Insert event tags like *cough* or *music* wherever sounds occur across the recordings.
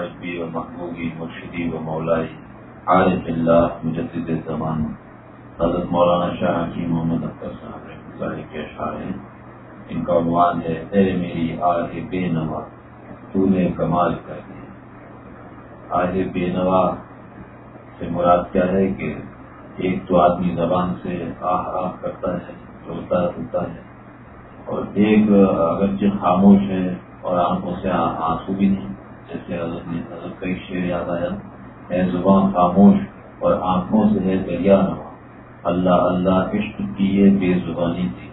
حجبی و محبوبی مرشدی و مولائی، عارف اللہ، مجدد زمان حضرت مولانا شاہ کی محمد اختر صاحب کے اشعار ہیں۔ ان کا عنوان ہے، اے میری آہ بے نوا، تو نے کمال کر دیا آہ بے نوا سے مراد کیا ہے کہ ایک تو آدمی زبان سے آہ آہ کرتا ہے، روتا روتا ہے، اور ایک اگرچہ خاموش ہے اور آنکھوں سے آنسو بھی نہیں۔ جیسے حضرت نے حضرت شعر یاد آیا ہے زبان خاموش اور آنکھوں سے ہے دریا نوا اللہ اللہ عشق کی یہ بے زبانی تھی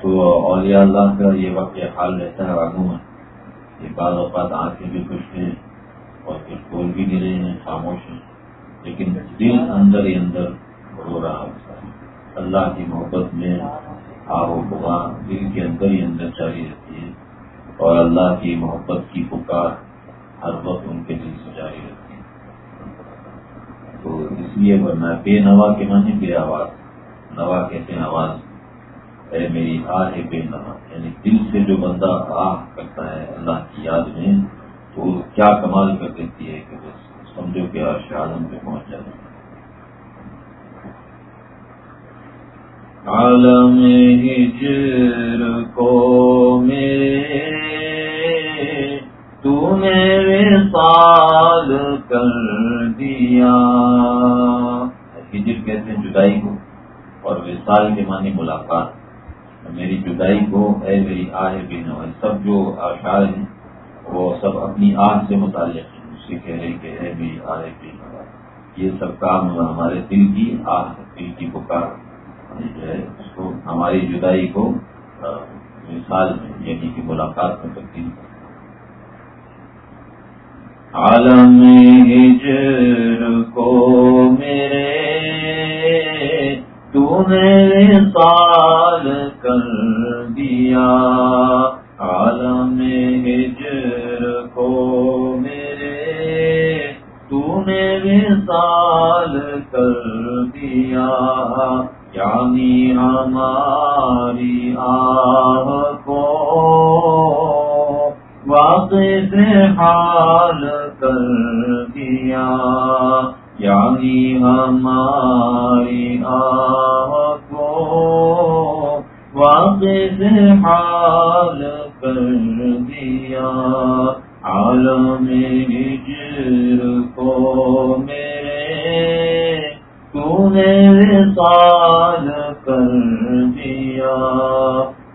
تو اولیاء اللہ کا یہ وقت یہ حال رہتا ہے آگوں میں یہ بعض اوقات آنکھیں بھی خوش ہیں اور پھر بول بھی نہیں رہے ہیں، خاموش ہیں، لیکن دل اندر ہی اندر رو رہا ہوتا ہے۔ اللہ کی محبت میں آب و بغا دل کے اندر ہی اندر جاری رہتی ہے۔ اور اللہ کی محبت کی پکار ہر وقت ان کے دل سے جاری رہتی ہے۔ تو اس لیے ورنہ بے نوا کے معنی بے آواز۔ نوا کہتے ہیں آواز۔ اے میری آہ ہے بے نوا۔ یعنی دل سے جو بندہ آہ کرتا ہے اللہ کی یاد میں، تو کیا کمال کر دیتی ہے کہ بس سمجھو کہ عرش عالم پہ پہنچ جاتا ہے عالم ہجر کو میرے تو نے سال کر دیا۔ ہجر کہتے ہیں جدائی کو اور وصال کے معنی ملاقات۔ میری جدائی کو اے میری آہ بھی سب جو اشعار ہیں، وہ سب اپنی آہ سے متعلق ہیں۔ اس سے کہہ رہے کہ اے میری آہ بھی یہ سب کام ہمارے دل کی آہ دل کی پکار۔ یعنی جو ہے، اس کو ہماری جدائی کو مثال میں یعنی کہ ملاقات میں تبدیل۔ کر عالم ہجر کو میرے تو نے سال کر دیا۔ عالم ہجر کو میرے تو نے سال کر دیا۔ یعنی ہماری آہ کو واقع حال کر دیا۔ یعنی ہماری آہ کو واقع حال کر دیا۔ عالم ہجر کو میرے تو نے سال کر دیا۔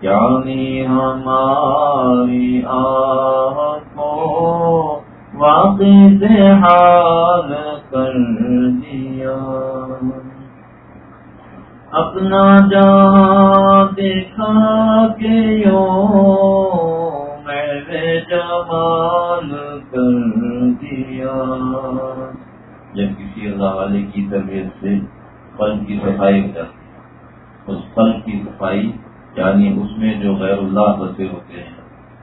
یعنی ہماری آہ کو واقع حال کر دیا اپنا جان دیکھا کے یوں میں جمال کر دیا جب کسی اللہ والے کی تربیت سے پل کی صفائی ہو جاتی اس پل کی صفائی یعنی اس میں جو غیر اللہ بسے ہوتے ہیں،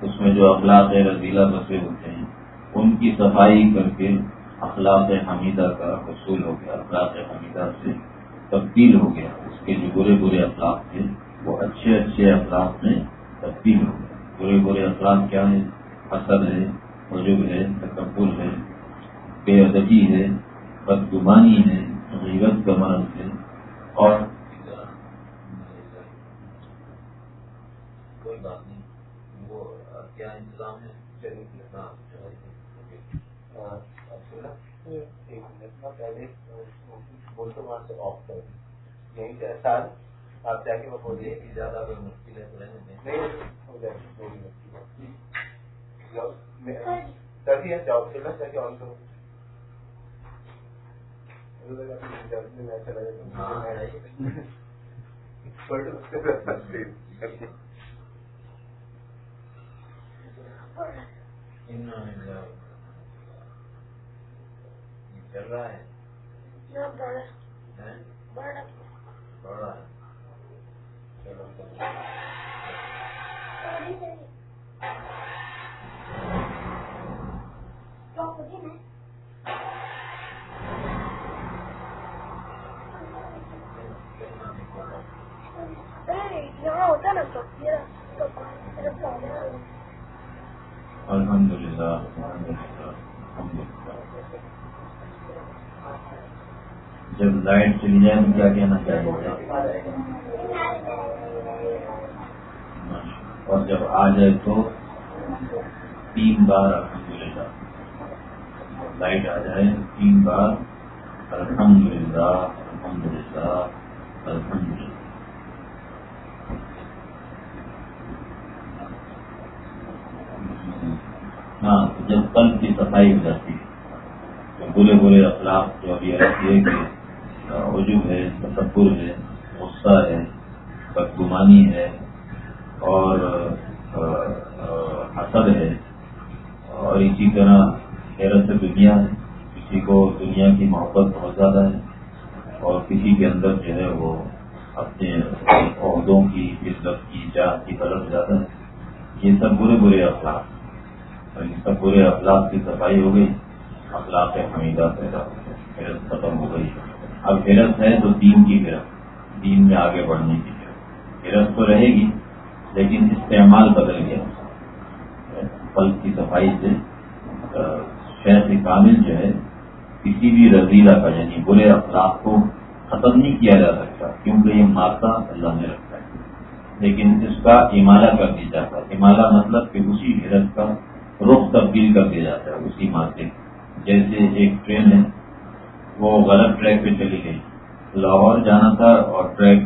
اس میں جو اخلاق رضیلا بسے ہوتے ہیں، ان کی صفائی کر کے اخلاق حمیدہ کا حصول ہو گیا، اخلاق حمیدہ سے تبدیل ہو گیا۔ اس کے جو برے برے اخلاق تھے وہ اچھے اچھے اخلاق میں تبدیل ہو گیا۔ برے برے اخلاق کیا ہے حسد ہے وجب ہے، تکبر ہے، بے ادبی ہے، بدگمانی ہے غیبت کا مرض ہے اور کوئی بات نہیں وہ کیا انتظام ہے؟ ایک منٹ پہلے بولتے وہاں سے آف کر دیں یہیں سے احسان آپ جا کے وہ بولیے کہ زیادہ اگر مشکل ہے تو رہنے دیں۔ ہو جائے گی کر دیا جاؤ چلا جا *laughs* کے آن کرو چل رہا ہے بڑا ہے چلو الحمد للہ الحمد للہ جب لائٹ چلی جائے تو کیا کہنا چاہیے اور جب آ جائے تو تین بار الحمد للہ۔ لائٹ آ جائے تین بار الحمد للہ الحمد للہ الحمد للہ۔ ہاں جب قلب کی صفائی ہو جاتی ہے۔ تو برے برے اخلاق جو ابھی ایسی ہے کہ وجوہ ہے تصور ہے، غصہ ہے، بدگمانی ہے اور حسد ہے۔ اور اسی طرح حیرت دنیا ہے۔ کسی کو دنیا کی محبت بہت زیادہ ہے اور کسی کے اندر جو ہے وہ اپنے عہدوں کی، عزت کی جات کی طرف زیادہ ہے۔ یہ سب برے برے اخلاق۔ اور ان سب برے اخلاق کی صفائی ہو گئی، اخلاق حمیدہ پیدا ہو گئی حیرت ختم ہو گئی۔ اب حیرت ہے تو دین کی حیرت دین میں آگے بڑھنے کی حیرت حیرت تو رہے گی، لیکن استعمال بدل گیا۔ پل کی صفائی سے شہر کامل جو ہے، کسی بھی رضیلا کا یعنی برے اخلاق کو ختم نہیں کیا جا سکتا، کیونکہ یہ مادہ اللہ نے رکھا ہے۔ لیکن اس کا امالہ کر دیا جاتا ہے۔ امالہ مطلب کہ اسی حیرت کا رخ تبدیل کر دیا جاتا ہے اسی مادے جیسے ایک ٹرین ہے، وہ غلط ٹریک پہ چلی گئی۔ لاہور جانا تھا اور ٹریک،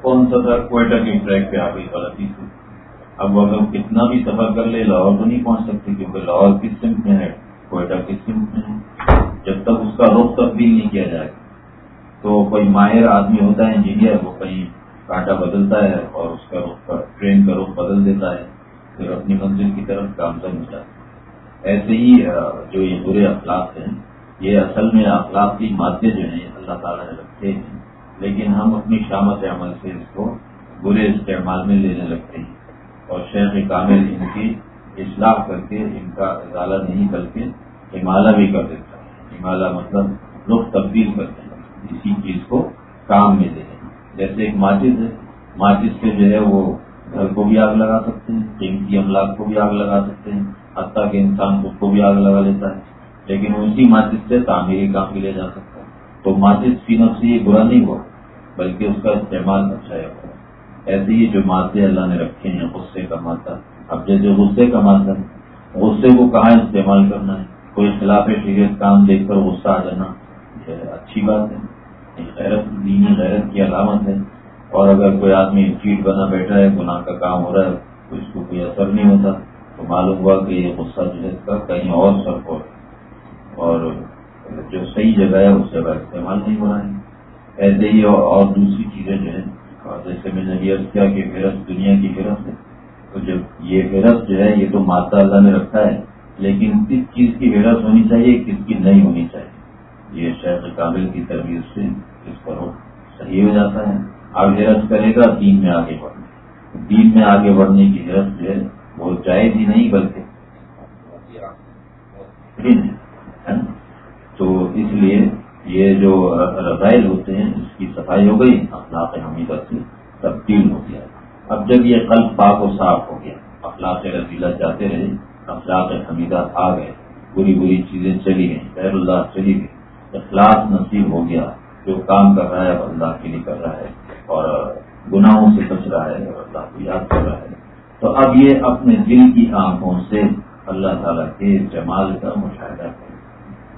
کون سا تھا؟ کوئٹہ کے ٹریک پہ آ گئی، غلطی سے۔ اب اگر کتنا بھی سفر کر لے، لاہور تو نہیں پہنچ سکتی، کیونکہ لاہور کس سمت میں ہے؟ کوئٹہ کس سمت میں ہے؟ جب تک اس کا رخ تبدیل نہیں کیا جائے۔ تو کوئی ماہر آدمی ہوتا ہے، انجینئر، وہ کہیں کانٹا بدلتا ہے اور اس کا رخ ٹرین کا رخ بدل دیتا ہے۔ پھر اپنی منزل کی طرف کام کر جاتا ہے ایسے ہی جو یہ برے اخلاق ہیں، یہ اصل میں اخلاق کی مادے جو ہیں، اللہ تعالیٰ نے رکھتے ہیں۔ لیکن ہم اپنی شامت عمل سے اس کو برے استعمال میں لینے لگتے ہیں۔ اور شیخ کامل ان کی اصلاح کر کے ان کا ازالہ نہیں کر کے بھی کر دیتا ہے۔ ہمالیہ مطلب رخ تبدیل کرتے ہیں اسی چیز کو کام میں دے جیسے ایک ماچس ہے ماچس سے جو ہے وہ گھر کو بھی آگ لگا سکتے ہیں، قیمتی املاک کو بھی آگ لگا سکتے ہیں، حتیٰ کہ انسان خود کو بھی آگ لگا لیتا ہے۔ لیکن اسی ماچس سے تعمیری کام بھی لے جا سکتا ہے۔ تو ماچس فی نفسی یہ برا نہیں ہوا، بلکہ اس کا استعمال اچھا ہے ایسے ہی جو مادے اللہ نے رکھے ہیں، غصے کا مادہ اب جیسے غصے کا مادہ غصے کو کہاں استعمال کرنا ہے؟ کوئی خلاف شریعت کام دیکھ کر غصہ آ جانا اچھی بات ہے۔ غیرت دینی غیرت کی علامت ہے۔ اور اگر کوئی آدمی چیٹ بنا بیٹھا ہے، گناہ کا کام ہو رہا ہے، تو اس کو کوئی اثر نہیں ہوتا، تو معلوم ہوا کہ یہ غصہ جو ہے، اس کا کہیں اور سر ہو اور جو صحیح جگہ ہے، اس جگہ استعمال نہیں ہو رہا ہے۔ ایسے ہی اور دوسری چیزیں جو ہیں جیسے میں نے یہ کیا کہ فہرست دنیا کی فہرست ہے۔ تو جب یہ فہرست جو ہے، یہ تو ماتا اللہ نے رکھا ہے، لیکن کس چیز کی فہرست ہونی چاہیے، کس کی نہیں ہونی چاہیے؟ یہ شیخ کامل کی تربیت سے اس پر صحیح ہو جاتا ہے۔ اب حیرت کرے گا، دین میں آگے بڑھنے دین میں آگے بڑھنے کی حیرت جو ہے، وہ جائز ہی نہیں، بلکہ تو اس لیے یہ جو رضائل ہوتے ہیں، اس کی صفائی ہو گئی، اخلاق حمیدہ سے تبدیل ہو گیا۔ اب جب یہ قلب پاک و صاف ہو گیا، اخلاق رضیلہ جاتے رہے، اخلاق حمیدہ آ گئے، بری بری چیزیں چلی گئیں خیر اللہ چلی گئی اخلاق نصیب ہو گیا، جو کام کر رہا ہے اللہ کے لیے کر رہا ہے۔ اور گناہوں سے بچ رہا ہے اور اللہ کو یاد کر رہا ہے۔ تو اب یہ اپنے دل کی آنکھوں سے اللہ تعالیٰ کے جمال کا مشاہدہ کرے۔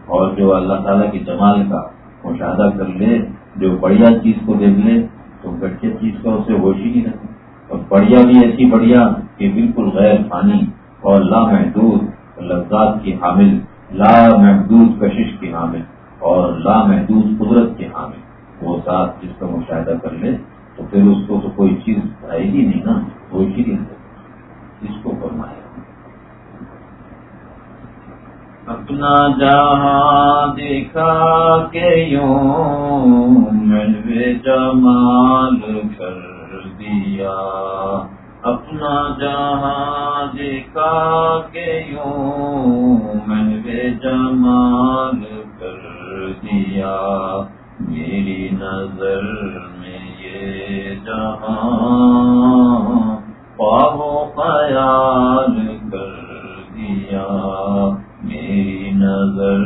اور جو اللہ تعالیٰ کے جمال کا مشاہدہ کر لے، جو بڑھیا چیز کو دیکھ لے، تو گٹھے چیز کا اسے ہوش ہی نہیں اور بڑھیا بھی ایسی بڑھیا کہ بالکل غیر پانی اور لامحدود لذات کی حامل، لامحدود کشش کی حامل اور لامحدود قدرت کے حامل۔ وہ ساتھ جس کا مشاہدہ کر لے، تو پھر اس کو تو کوئی چیز آئے گی نہیں نا ہوش ہی نہیں۔ اس کو فرمائے اپنا جہاں دیکھا کے یوں جمال کر دیا۔ اپنا جہاں دیکھا کے یوں میں جمال کر دیا۔ میری نظر میں یہ جہاں خواب و خیال کر دیا۔ میری نظر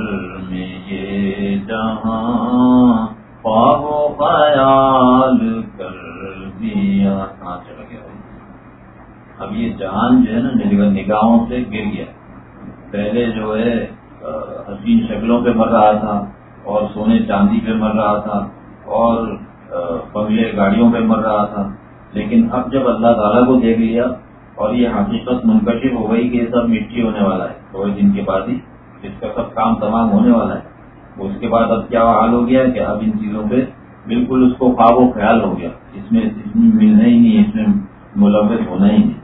میں یہ جہاں خواب و خیال کر دیا۔ کہاں چلا گیا۔ اب یہ جہان جو ہے نا نگاہوں سے گر گیا۔ پہلے جو ہے حسین شکلوں پہ مزہ آیا تھا۔ اور سونے چاندی پہ مر رہا تھا اور بنگلے گاڑیوں پہ مر رہا تھا۔ لیکن اب جب اللہ تعالیٰ کو دیکھ لیا اور یہ حقیقت منکشف ہو گئی کہ یہ سب مٹی ہونے والا ہے۔ تھوڑے دن کے بعد ہی اس کا سب کام تمام ہونے والا ہے۔ اس کے بعد اب کیا حال ہو گیا کہ اب ان چیزوں پہ بالکل اس کو خواب و خیال ہو گیا۔ اس میں اس میں ملنا ہی نہیں، اس میں ملوث ہونا ہی نہیں۔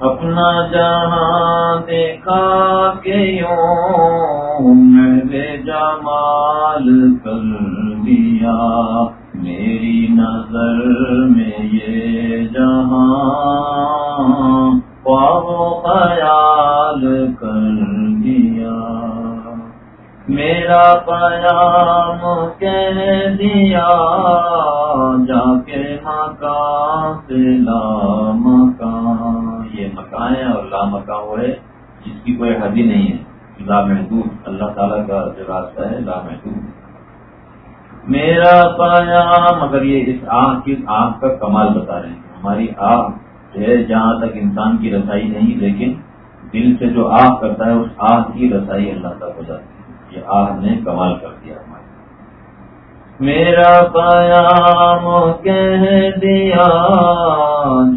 اپنا جہاں دیکھا کہ یوں میں جمال کر دیا۔ میری نظر میں یہ جہاں خیال کر دیا۔ میرا پیام کہہ دیا، جا کے مکان سے لا مکان یہ اور لا مکان وہ ہے، جس کی کوئی حدی نہیں ہے۔ لا محدود اللہ تعالیٰ کا جو راستہ ہے لا محدود میرا پایا، مگر یہ اس آنکھ کی آنکھ کا کمال بتا رہے ہیں۔ ہماری آنکھ جو ہے، جہاں تک انسان کی رسائی نہیں، لیکن دل سے جو آنکھ کرتا ہے، اس آنکھ کی رسائی اللہ تک ہو جاتی ہے۔ یہ آنکھ نے کمال کر دیا ہمارے میرا پیام کہہ دیا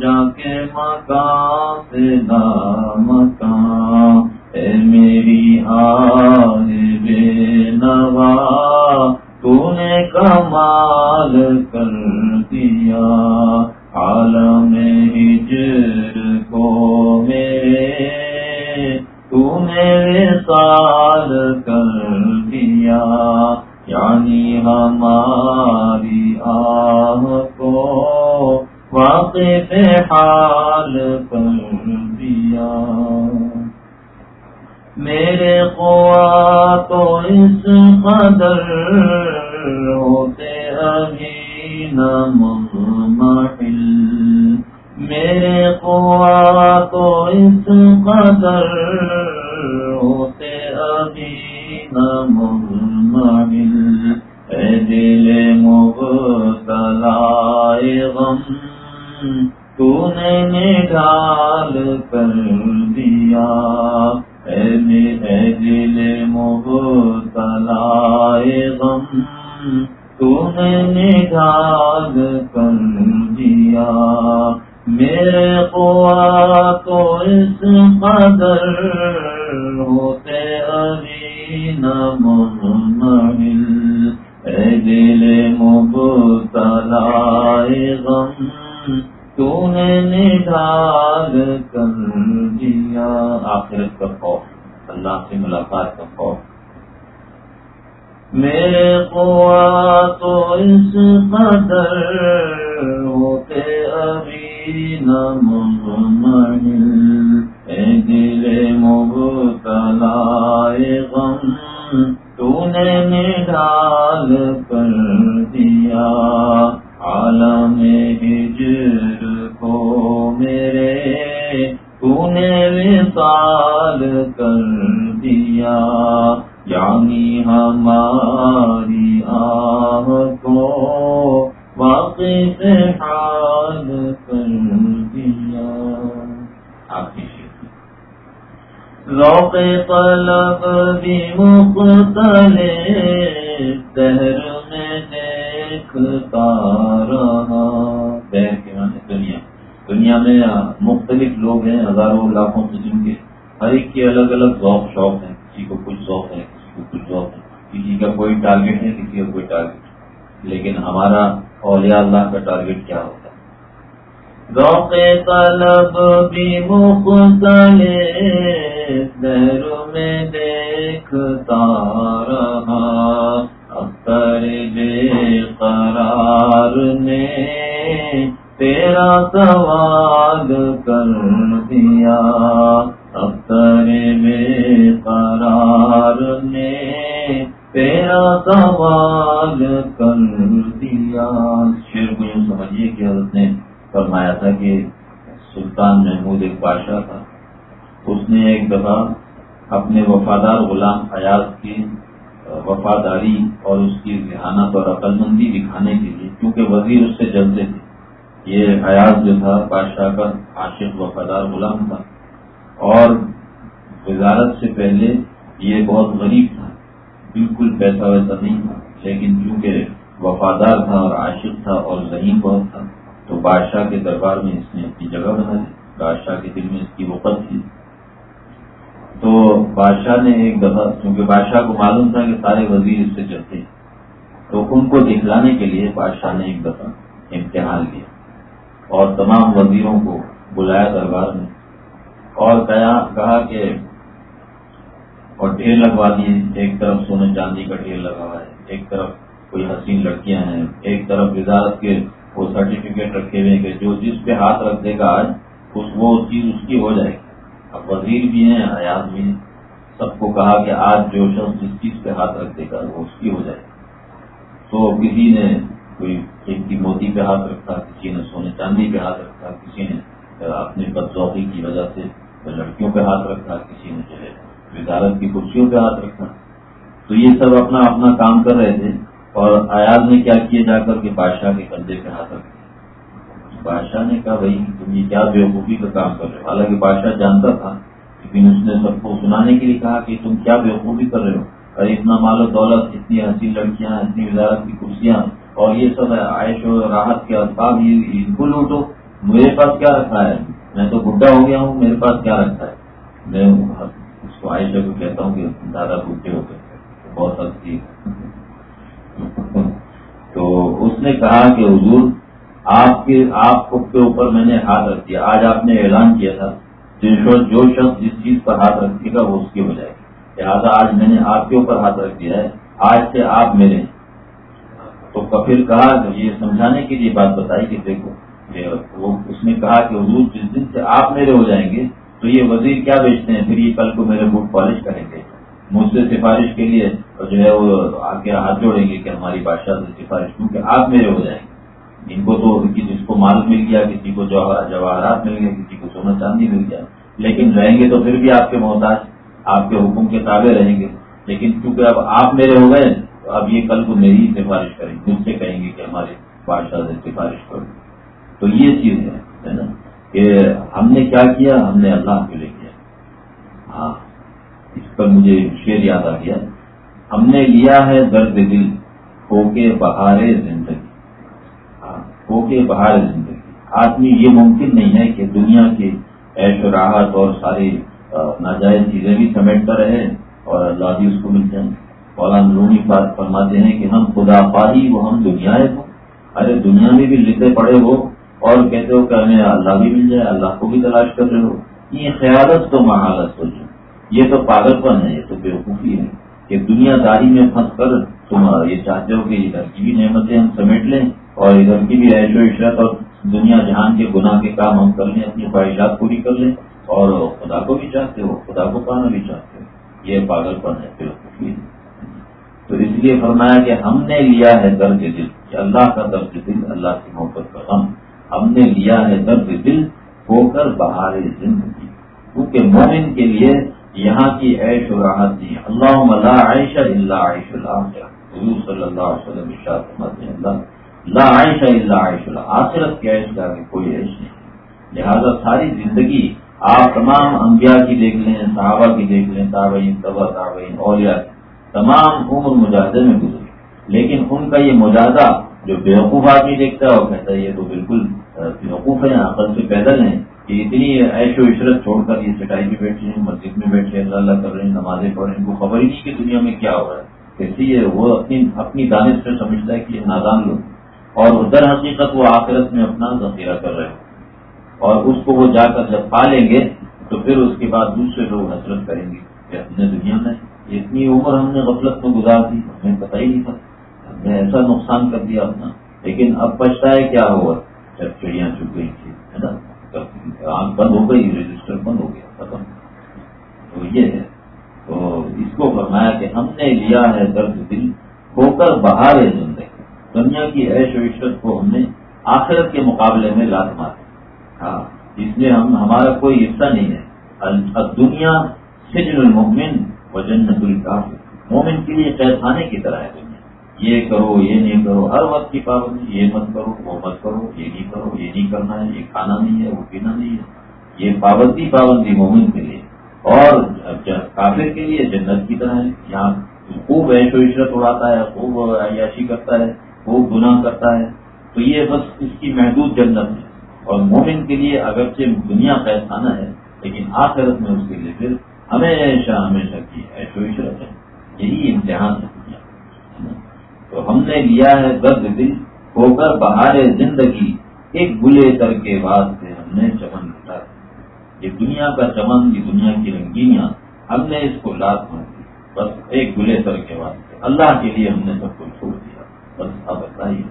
جا کے مکان سے مکان اے میری بے نوا تو نے کمال کر دیا۔ عالم ہجر کو میرے تو نے سال کر دیا۔ یعنی ہماری آہ کو واقف حال کر دیا۔ میرے قوا تو اس قدر ہوتے ابھی محل میرے قوا تو اس قدر ہوتے ابھی محل اے دل غم تو نے نڈال کر دیا اے دل مبتلا غم تو نے نڈال کر دیا میرے قوا تو اس قدر ہوتے ابھی نہ اے دل مبتلا غم تو نے کر دیا۔ آخرت کا خوف، اللہ سے ملاقات کا خوف۔ میرے کو تو اس قدر ہوتے ابھی نمل اے دل مبتلا غم، تو نے نڈال لاکھوں قسم کے ہر ایک کے الگ الگ ذوق، شوق ہیں، کسی کو کچھ ذوق ہے، کسی کو کچھ ذوق ہے۔ کسی کا کوئی ٹارگیٹ ہے، کسی کا کوئی ٹارگیٹ لیکن ہمارا اولیاء اللہ کا ٹارگیٹ کیا ہوتا ہے؟ ذوق طلب بھی میں دیکھتا رہا۔ اختر بے قرار نے تیرا سوال بادشاہ تھا۔ اس نے ایک دفعہ اپنے وفادار غلام حیات کی وفاداری اور اس کی ذہانت اور عقل مندی دکھانے کے لیے، کیونکہ وزیر اس سے جلتے تھے۔ یہ حیات جو تھا، بادشاہ کا عاشق وفادار غلام تھا۔ اور وزارت سے پہلے یہ بہت غریب تھا۔ بالکل پیسہ ویسا نہیں تھا، لیکن چونکہ وفادار تھا اور عاشق تھا اور ذہین بہت تھا، تو بادشاہ کے دربار میں اس نے اپنی جگہ بنا دی۔ بادشاہ کے دل میں اس کی وقت تھی۔ تو بادشاہ نے ایک دفعہ کیونکہ بادشاہ کو معلوم تھا کہ سارے وزیر اس سے چلتے تو ان کو دکھلانے کے لیے بادشاہ نے ایک دفعہ امتحان لیا اور تمام وزیروں کو بلایا دربار میں اور کہا کہ، اور ڈھیر لگوا دیے۔ ایک طرف سونے چاندی کا ڈھیر لگا ہوا ہے، ایک طرف کوئی حسین لڑکیاں ہیں، ایک طرف وزارت کے وہ سرٹیفکیٹ رکھے ہوئے کہ جو جس پہ ہاتھ رکھ دے گا آج اس وہ چیز اس کی ہو جائے گی۔ اب وزیر بھی ہیں حیات بھی ہیں۔ سب کو کہا کہ آج جو شخص جس چیز پہ ہاتھ رکھ دے گا، وہ اس کی ہو جائے گی۔ تو کسی نے کوئی قیمتی موتی پہ ہاتھ رکھا، کسی نے سونے چاندی پہ ہاتھ رکھا، کسی نے اپنی بدذوقی کی وجہ سے لڑکیوں پہ ہاتھ رکھا، کسی نے جو ہے وزارت کی کرسیوں پہ ہاتھ رکھا۔ تو یہ سب اپنا اپنا کام کر رہے تھے۔ اور ایاز نے کیا کیا جا کر کے بادشاہ کے کندھے پہ ہاتھ رکھا؟ بادشاہ نے کہا، بھائی، تم یہ کیا بیوقوفی کا کام کر رہے ہو؟ حالانکہ بادشاہ جانتا تھا، لیکن اس نے سب کو سنانے کے لیے کہا کہ تم کیا بیوقوفی کر رہے ہو؟ ارے، اتنا مال و دولت، اتنی حسین لڑکیاں، اتنی وزارت کی کرسیاں، اور یہ سب عائش و راحت کے اسباب یہ ان کو لوٹو، میرے پاس کیا رکھا ہے؟ میں تو بڈھا ہو گیا ہوں، میرے پاس کیا رکھا ہے؟ میں اس کو عائشہ کو کہتا ہوں کہ دادا بڈھے ہو گئے بہت ہستی *laughs* تو اس نے کہا کہ حضور آپ کے آپ کے اوپر میں نے ہاتھ رکھ دیا۔ آج آپ نے اعلان کیا تھا جو شخص جس چیز پر ہاتھ رکھے گا وہ اس کی ہو جائے گی لہٰذا آج میں نے آپ کے اوپر ہاتھ رکھ دیا ہے۔ آج سے آپ میرے تو کپل کہا یہ سمجھانے کے لیے بات بتائی کہ دیکھو وہ اس نے کہا کہ حضور جس دن سے آپ میرے ہو جائیں گے تو یہ وزیر کیا بیچتے ہیں؟ پھر یہ کل کو میرے بوٹ پالش کریں گے۔ مجھ سے سفارش کے لیے جو ہے وہ آگے ہاتھ جوڑیں گے کہ ہماری بادشاہ سے سفارش کیونکہ آپ میرے ہو جائیں گے ان کو تو جس کو مال مل گیا، کسی کو جواہرات مل گئے، کسی کو سونا چاندی مل گیا۔ لیکن رہیں گے تو پھر بھی آپ کے محتاج، آپ کے حکم کے تابع رہیں گے۔ لیکن کیونکہ اب آپ میرے ہو گئے، تو اب یہ کل کو میری سفارش کریں گے۔ مجھ سے کہیں گے کہ ہمارے بادشاہ سے سفارش کرو۔ تو یہ چیز ہے نا؟ کہ ہم نے کیا کیا؟ ہم نے اللہ کے لیے کیا۔ ہاں اس پر مجھے شیر یاد آ گیا۔ ہم نے لیا ہے درد دل، ہو کے بہارے زندگی۔ ہو کے باہر زندگی آدمی یہ ممکن نہیں ہے کہ دنیا کے و راحت اور ساری ناجائز چیزیں بھی سمیٹتا رہے اور اللہ بھی اس کو مل جائیں۔ مولانا رونی بات فرماتے ہیں کہ ہم خدا پاہی، وہ ہم دنیا ہے ارے، دنیا میں بھی لکھے پڑے ہو اور کہتے ہو کہ ہمیں اللہ بھی مل جائے، اللہ کو بھی تلاش کر رہے ہو۔ یہ خیالت تو محالت ہو جائے۔ یہ تو پاگل پن ہے، یہ تو بیوقوفی ہے کہ دنیا داری میں پھنس کر تم یہ چاہتے ہو کہ ادھر کی بھی نعمتیں ہم سمیٹ لیں۔ اور ادھر کی بھی عیش و عشرت اور دنیا جہان کے گناہ کے کام ہم کر لیں، اپنی خواہشات پوری کر لیں، اور خدا کو بھی چاہتے ہو، خدا کو پانا بھی چاہتے ہو، یہ پاگل پن ہے تو اس لیے فرمایا کہ ہم نے لیا ہے درد دل، کہ اللہ کا درد دل، اللہ کی محبت کا غم۔ ہم نے لیا ہے درد دل ہو کر بہار زندگی۔ کیونکہ مومن کے لیے یہاں کی عیش و راحت دی اللہ عائشہ اللہ عائش اللہ حضور صلی اللہ علیہ وسلم اللہ لا عائشہ اللہ عائش اللہ آخرت کی عیش کا کوئی عیش نہیں۔ لہذا ساری زندگی آپ تمام انبیاء کی دیکھ لیں، صحابہ کی دیکھ لیں، تابعین طبع تابعین، اولیاء تمام عمر مجاہدے میں گزری۔ لیکن ان کا یہ مجاہدہ جو بیوقوف آدمی دیکھتا ہے، وہ کہتا ہے یہ تو بالکل وقوف ہیں، عقل سے پیدل ہیں کہ اتنی عیش و عشرت چھوڑ کر یہ چٹائی پہ بیٹھے ہیں، مسجد میں بیٹھے اللہ اللہ کر رہے ہیں، نمازیں پڑھ رہے ہیں۔ ان کو خبر ہی نہیں کہ دنیا میں کیا ہو رہا ہے۔ کیسی ہے وہ اپنی اپنی دانش سے سمجھتا ہے کہ یہ نادان لوگ اور در حقیقت وہ آخرت میں اپنا ذخیرہ کر رہے ہیں۔ اور اس کو وہ جا کر جب پا لیں گے تو پھر اس کے بعد دوسرے لوگ حسرت کریں گے کہ اپنے دنیا میں اتنی عمر ہم نے غفلت میں گزار دی، ہمیں پتہ ہی نہیں تھا۔ ہم نے ایسا نقصان کر دیا اپنا۔ لیکن اب پچھتا ہے کیا ہوا؟ جب چڑیاں چپ گئی تھی ہے نا؟ آنکھ بند ہو گئی، رجسٹر بند ہو گیا، ختم۔ تو یہ ہے۔ تو اس کو فرمایا کہ ہم نے لیا ہے درد دل ہو کر بہار زندگی دنیا کی عیش و عشرت کو ہم نے آخرت کے مقابلے میں لات مار ہاں اس میں ہم، ہمارا کوئی حصہ نہیں ہے۔ دنیا سجن المؤمن و جنت الکافر۔ مومن کے لیے قید خانے کی طرح ہے دنیا۔ یہ کرو، یہ نہیں کرو، ہر وقت کی پابندی یہ مت کرو، وہ مت کرو، یہ نہیں کرو، یہ نہیں کرنا ہے، یہ کھانا نہیں ہے، وہ پینا نہیں ہے۔ یہ پابندی پابندی مومن کے لیے۔ اور کافر کے لیے جنت کی طرح ہے۔ یہاں خوب ایش و عشرت اڑاتا ہے، خوب عیاشی کرتا ہے۔ خوب گناہ کرتا ہے، تو یہ بس اس کی محدود جنت ہے۔ اور مومن کے لیے اگرچہ دنیا قید خانہ ہے، لیکن آخرت میں اس کے لیے پھر ہمیشہ ہمیشہ کی ایش و عشرت ہے۔ یہی امتحان ہے۔ تو ہم نے لیا ہے درد دل، ہو کر بہار زندگی، ایک بلے کر کے بعد سے ہم نے چمن لٹا یہ دنیا کا چمن، یہ دنیا کی رنگینیاں، ہم نے اس کو لات مار دی۔ بس ایک بلے کر کے بعد اللہ کے لیے ہم نے سب کو چھوڑ دیا اب ایسا ہی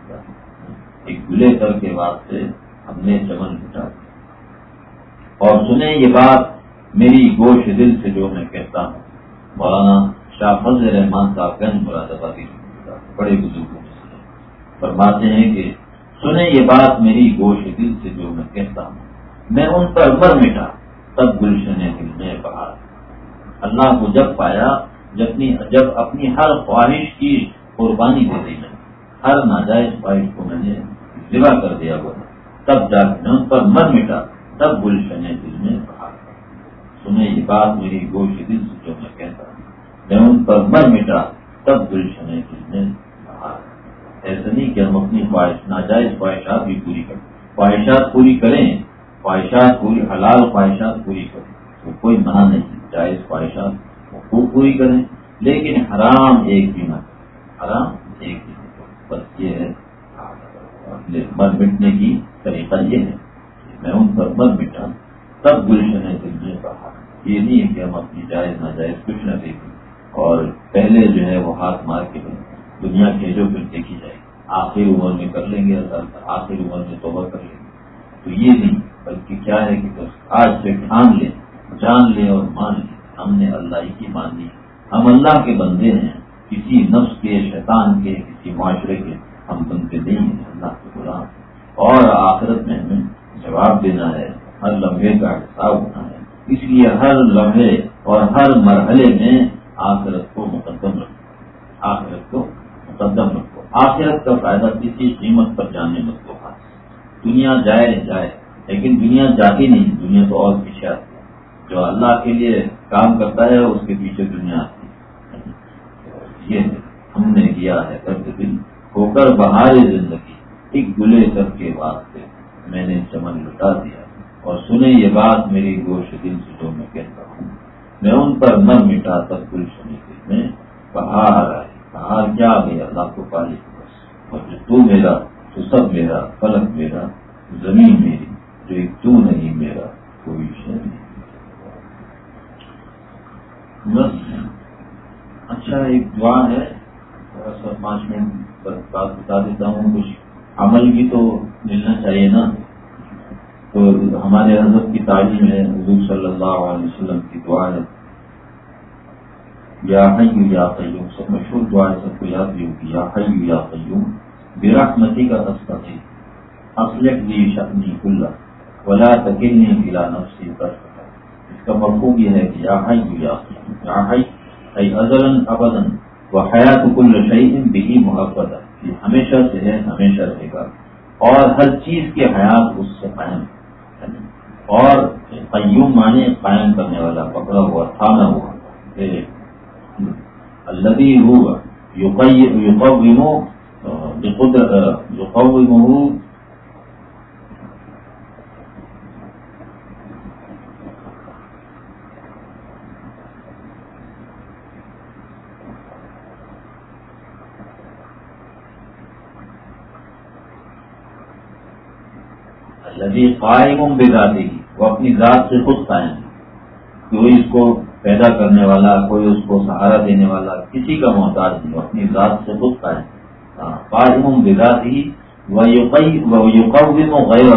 ایک بلے کر کے بعد سے ہم نے چمن لٹا دیا اور سنیں یہ بات میری گوش دل سے جو میں کہتا ہوں۔ مولانا شاہ فضل رحمان صاحب گنج مراد آبادی بڑے بزرگوں سے۔ فرماتے ہیں کہ سنیں یہ بات میری گوش دل سے جو میں کہتا ہوں۔ میں ان پر مر مٹا۔ تب گلشن دل میں بہار اللہ کو جب پایا، جب جب اپنی ہر خواہش کی قربانی دے دی میں ہر ناجائز خواہش کو میں نے ذبح کر دیا وہ تب جا کے ان پر مر مٹا۔ تب گلشن دل میں بہار سنیں یہ بات میری گوش دل سے جو میں کہتا ہوں۔ میں ان پر مر مٹا۔ تب گلشن دل میں ایسا نہیں کہ ہم اپنی خواہش، ناجائز خواہشات بھی پوری کریں۔ خواہشات پوری کریں، خواہشات پوری حلال خواہشات پوری کریں۔ تو کوئی منع نہیں جائز خواہشات خوب پوری کریں۔ لیکن حرام ایک بھی نہ حرام ایک بھی بس یہ ہے۔ مر مٹنے کی طریقہ یہ ہے میں ان پر مر مٹا، تب گلشن ہے دل میں کہا یہ نہیں ہے کہ ہم اپنی جائز، ناجائز کچھ نہ دیکھیں۔ اور پہلے جو ہے وہ ہاتھ مار کے بنے دنیا کے جو پھر دیکھی جائے۔ آخر عمر میں کر لیں گے آخر عمر میں توبہ کر لیں گے۔ تو یہ نہیں، بلکہ کیا ہے کہ آج سے ٹھان لیں، جان لیں اور مان لیں۔ ہم نے اللہ ہی کی مان لی۔ ہم اللہ کے بندے ہیں۔ کسی نفس کے، شیطان کے، کسی معاشرے کے ہم بنتے نہیں ہیں۔ اللہ کے غلام اور آخرت میں ہمیں جواب دینا ہے۔ ہر لمحے کا حساب ہونا ہے۔ اس لیے ہر لمحے اور ہر مرحلے میں آخرت کو مقدم رکھو۔ آخرت کو مقدم رکھو۔ آخرت کا فائدہ کسی قیمت پر جانے مت کو دنیا جائے جائے، لیکن دنیا جاتی نہیں۔ دنیا تو اور پیچھے آتی ہے۔ جو اللہ کے لیے کام کرتا ہے، اس کے پیچھے دنیا آتی ہے۔ یہ ہم نے کیا ہے دل ہو کر بہار زندگی، ایک گلے کر کے واسطے۔ میں نے چمن لٹا دیا اور سنے یہ بات میری گوشت دل سے جو میں کہتا ہوں۔ میں ان پر نہ مٹا تب گل سنی میں بہار آئے۔ کہا کیا گیا؟ اللہ کو پالی۔ اور جو تو میرا تو سب میرا، فلک میرا، زمین میری، جو ایک تو نہیں میرا کوئی شے نہیں بس اچھا ایک دعا ہے۔ تھوڑا سا پانچ منٹ بتا دیتا ہوں۔ کچھ عمل بھی تو ملنا چاہیے نا۔ تو ہمارے حضرت کی تعلیم ہے حضور صلی اللہ علیہ وسلم کی دعا ہے۔ یا حیو یا قیوم، سب مشہور دعا ہے، سب کو یاد بھی ہوگی۔ یا حیو یا قیوم، برحمتی کا رستہ تھی اصلت دی شکنی کلّا ولا تکلنی بلا نفسی طرف اس کا مفہوم یہ ہے کہ یا حیو یا قیوم، یا حی ای ازلن ابدن و حیات کل شعیم بھی محبت یہ ہمیشہ سے ہے، ہمیشہ رہے گا۔ اور ہر چیز کی حیات اس سے قائم اور قیوم مانے قائم کرنے والا، پکڑا ہوا، تھانا ہوا۔ الذي هو يقوم يقومه یعنی قائم بگاتی وہ اپنی ذات سے خود قائم کوئی اس کو پیدا کرنے والا کوئی اس کو سہارا دینے والا کسی کا محتاج نہیں وہ اپنی ذات سے خود قائم ہاں، قائم بگاتی وہ یقم غیر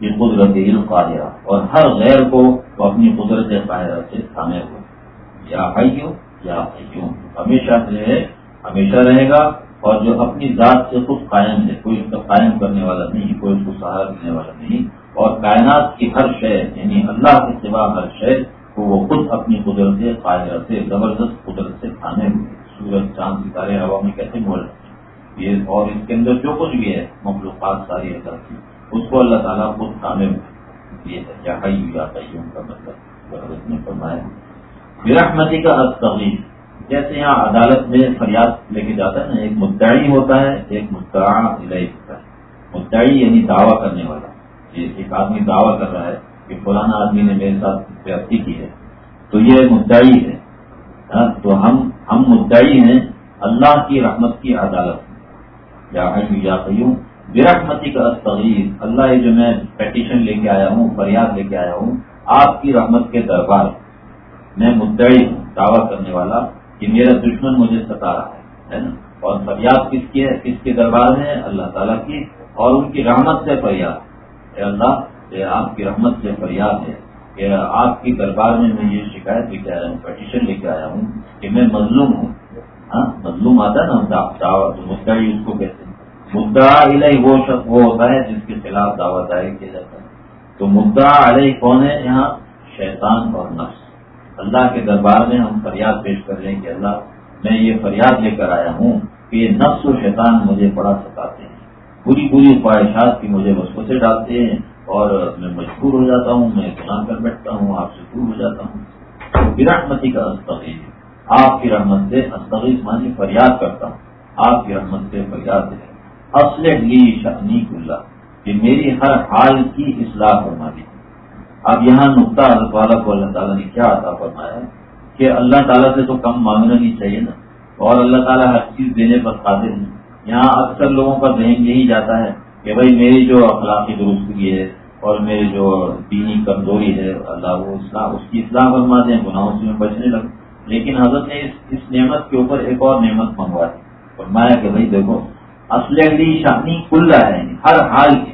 یہ قدرت القاہرہ اور ہر غیر کو وہ اپنی قدرت قاہرہ سے تھامے ہوئے۔ یا حیو یا حیوں ہمیشہ سے ہمیشہ رہے گا۔ اور جو اپنی ذات سے خود قائم ہے، کوئی اس کا قائم کرنے والا نہیں، کوئی اس کو سہارا دینے والا نہیں۔ اور کائنات کی ہر شے یعنی اللہ کے سوا ہر شے کو وہ خود اپنی قدرت قاہرہ سے زبردست قدرت سے کھانے ہوئے۔ سورج، چاند، ستارے، ہوا میں کیسے بول رہے یہ اور اس کے اندر جو کچھ بھی ہے، مخلوقات ساری اللہ کی، اس کو اللہ تعالیٰ خود کھانے ہوئے۔ یہ ہے، یا قیوم کا مطلب۔ نے فرمایا برحمتی کا تغیر جیسے یہاں عدالت میں فریاد لے کے جاتا ہے نا ایک مدعی ہوتا ہے، ایک مدعا الہی ہوتا ہے۔ مدعی یعنی دعویٰ کرنے والا۔ ایک آدمی دعویٰ کر رہا ہے کہ فلانا آدمی نے میرے ساتھ زیادتی کی ہے۔ تو یہ مدعی ہے۔ ہاں، تو ہم ہم مدعی ہیں اللہ کی رحمت کی عدالت یا یا قیوں برحمتی کا تغیر۔ اللہ جو میں پیٹیشن لے کے آیا ہوں، فریاد لے کے آیا ہوں، آپ کی رحمت کے دربار میں مدعی ہوں، دعویٰ کرنے والا۔ کہ میرا دشمن مجھے ستا رہا ہے نا؟ اور فریاد کس کی ہے؟ کس کے دربار میں اللہ تعالیٰ کی، اور ان کی رحمت سے فریاد۔ اے اللہ یہ آپ کی رحمت سے فریاد ہے کہ آپ کی دربار میں میں یہ شکایت لے کے آیا ہوں پٹیشن لے کے آیا ہوں کہ میں مظلوم ہوں۔ ہاں؟ مظلوم آتا ہے نا دعوت مدعی اس کو کہتے ہیں۔ مدعا علیہ وہ شخص وہ ہوتا ہے جس کے خلاف دعوت دائر کیا جاتا ہے۔ تو مدعا علیہ کون ہے؟ یہاں شیطان اور نفس۔ اللہ کے دربار میں ہم فریاد پیش کر رہے ہیں کہ اللہ، میں یہ فریاد لے کر آیا ہوں کہ یہ نفس و شیطان مجھے بڑا ستاتے ہیں۔ پوری پوری خواہشات کی مجھے وسوسے ڈالتے ہیں اور میں مجبور ہو جاتا ہوں، میں گنا کر بیٹھتا ہوں، آپ سے دور ہو جاتا ہوں۔ وراٹ متی کا استغیث۔ آپ کی رحمت سے استغیث مانی فریاد کرتا ہوں۔ آپ کی رحمت سے فریاد ہے۔ اصل لی شنی اللہ، کہ میری ہر حال کی اصلاح فرما دی اب یہاں نقطہ حضرت والا کو اللہ تعالیٰ نے کیا عطا فرمایا کہ اللہ تعالیٰ سے تو کم مانگنا نہیں چاہیے نا، اور اللہ تعالیٰ ہر چیز دینے پر قادر ہے یہاں اکثر لوگوں کا ذہن یہی جاتا ہے کہ بھائی میری جو اخلاقی درستگی ہے اور میری جو دینی کمزوری ہے، اللہ وہ اسلام اس کی اصلاح فرما دیں گناہوں سے میں بچنے لگوں۔ لیکن حضرت نے اس نعمت کے اوپر ایک اور نعمت منگوا دی۔ فرمایا کہ بھائی دیکھو اسلحلی شانی کل رہا ہے ہر حال کی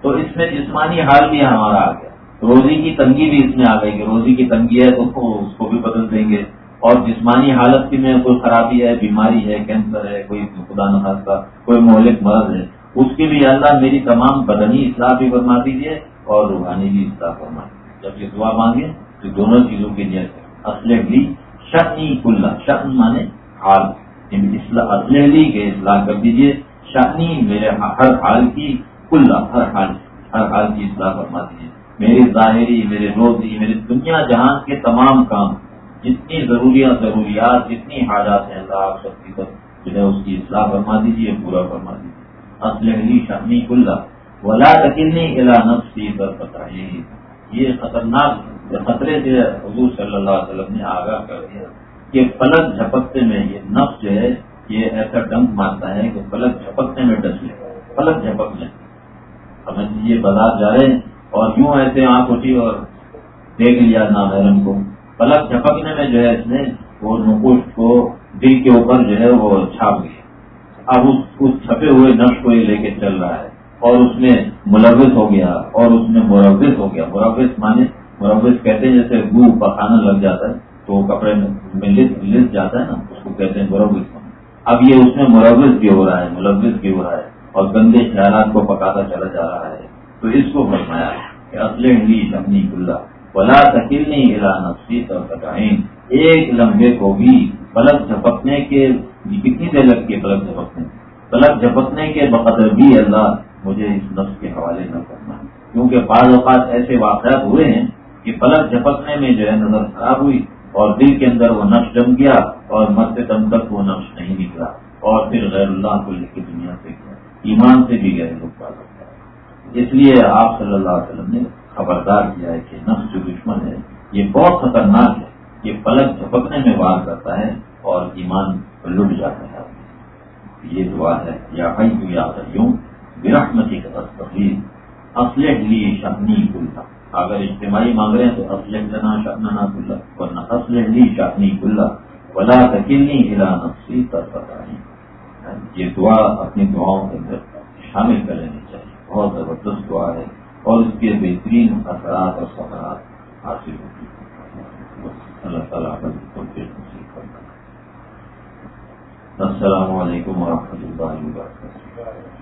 تو اس میں جسمانی حال بھی ہمارا آ گیا روزی کی تنگی بھی اس میں آ گئی کہ روزی کی تنگی ہے تو اس کو بھی بدل دیں گے۔ اور جسمانی حالت کی میں کوئی خرابی ہے، بیماری ہے کینسر ہے، کوئی خدا نخواستہ، کوئی مہلک مرض ہے، اس کی بھی اللہ میری تمام بدنی اصلاح بھی فرما دیجیے اور روحانی بھی اصلاح فرما دیجیے جب یہ دعا مانگے تو دونوں چیزوں کے لیے اسلح بھی شکنی کلّا شکن مانے حال۔ یعنی اسلح لی کے اصلاح کر دیجیے شکنی میرے ہر حال کی کلّا ہر حال ہر حال کی اصلاح فرما دیجیے میری ظاہری، میرے روزی میری دنیا جہان کے تمام کام، جتنی ضروریات ضروریات، جتنی حاجات ہیں، اللہ آپ سب کی سب جو ہے اس کی اصلاح فرما دیجیے پورا فرما دیجیے اصل شامی اللہ ولا تکنی الا نفسی پر پتہ یہ خطرناک خطرے سے حضور صلی اللہ علیہ وسلم نے آگاہ کر دیا کہ پلک جھپکتے میں یہ نفس جو ہے، یہ ایسا ڈنک مارتا ہے کہ پلک جھپکنے میں ڈس لے پلک جھپک لیں سمجھ لیجیے بازار جا رہے ہیں اور یوں ایسے آنکھ اٹھی اور دیکھ لیا نامحرم کو؟ پلک جھپکنے میں جو ہے اس نے وہ نقوش کو دل کے اوپر جو ہے وہ چھاپ گیا۔ اب اس چھپے ہوئے نقش کو یہ لے کے چل رہا ہے اور اس میں ملوث ہو گیا اور اس میں مروث ہو گیا۔ مروث مانے مروث کہتے ہیں جیسے گو پکانا لگ جاتا ہے تو کپڑے میں لس جاتا ہے نا، اس کو کہتے ہیں مروث۔ اب یہ اس میں مروث بھی ہو رہا ہے، ملوث بھی ہو رہا ہے اور گندے خیالات کو پکاتا چلا جا رہا ہے۔ تو اس کو فرمایا کہ اصل ہندی شمنی کلّا بلا تکلنی ہلا نفسی طرف ایک لمبے کو بھی پلک جھپکنے کے، کتنی دیر لگتی ہے پلک جھپکنے؟ پلک جھپکنے کے بقدر بھی اللہ مجھے اس نفس کے حوالے نہ کرنا کیونکہ بعض اوقات ایسے واقعات ہوئے ہیں کہ پلک جھپکنے میں جو ہے نظر خراب ہوئی اور دل کے اندر وہ نقش جم گیا اور مرتے دم تک وہ نقش نہیں نکلا اور پھر غیر اللہ کو لکھ کے دنیا سے گیا۔ ایمان سے بھی گئے لوگ پاس اس لیے آپ صلی اللہ علیہ وسلم نے خبردار کیا ہے کہ نفس جو دشمن ہے، یہ بہت خطرناک ہے۔ یہ پلک جھپکنے میں وار کرتا ہے اور ایمان لٹ جاتا ہے۔ یہ دعا ہے، یا یا یوں برحمتی کا تصویر اسلح لی شہنی کلّا اگر اجتماعی مانگ رہے ہیں تو اسلح لنا شہنا کلّا ورنہ اسلح لی شہنی کلّا ولا تکلنی ہلا نفسی تر یہ دعا اپنی دعاؤں کے اندر شامل کر لینی چاہیے۔ بہت زبردست دعا ہے اور اس کے بہترین اثرات اور سفرات حاصل ہوتی ہیں اللہ تعالیٰ السلام علیکم ورحمۃ اللہ وبرکاتہ۔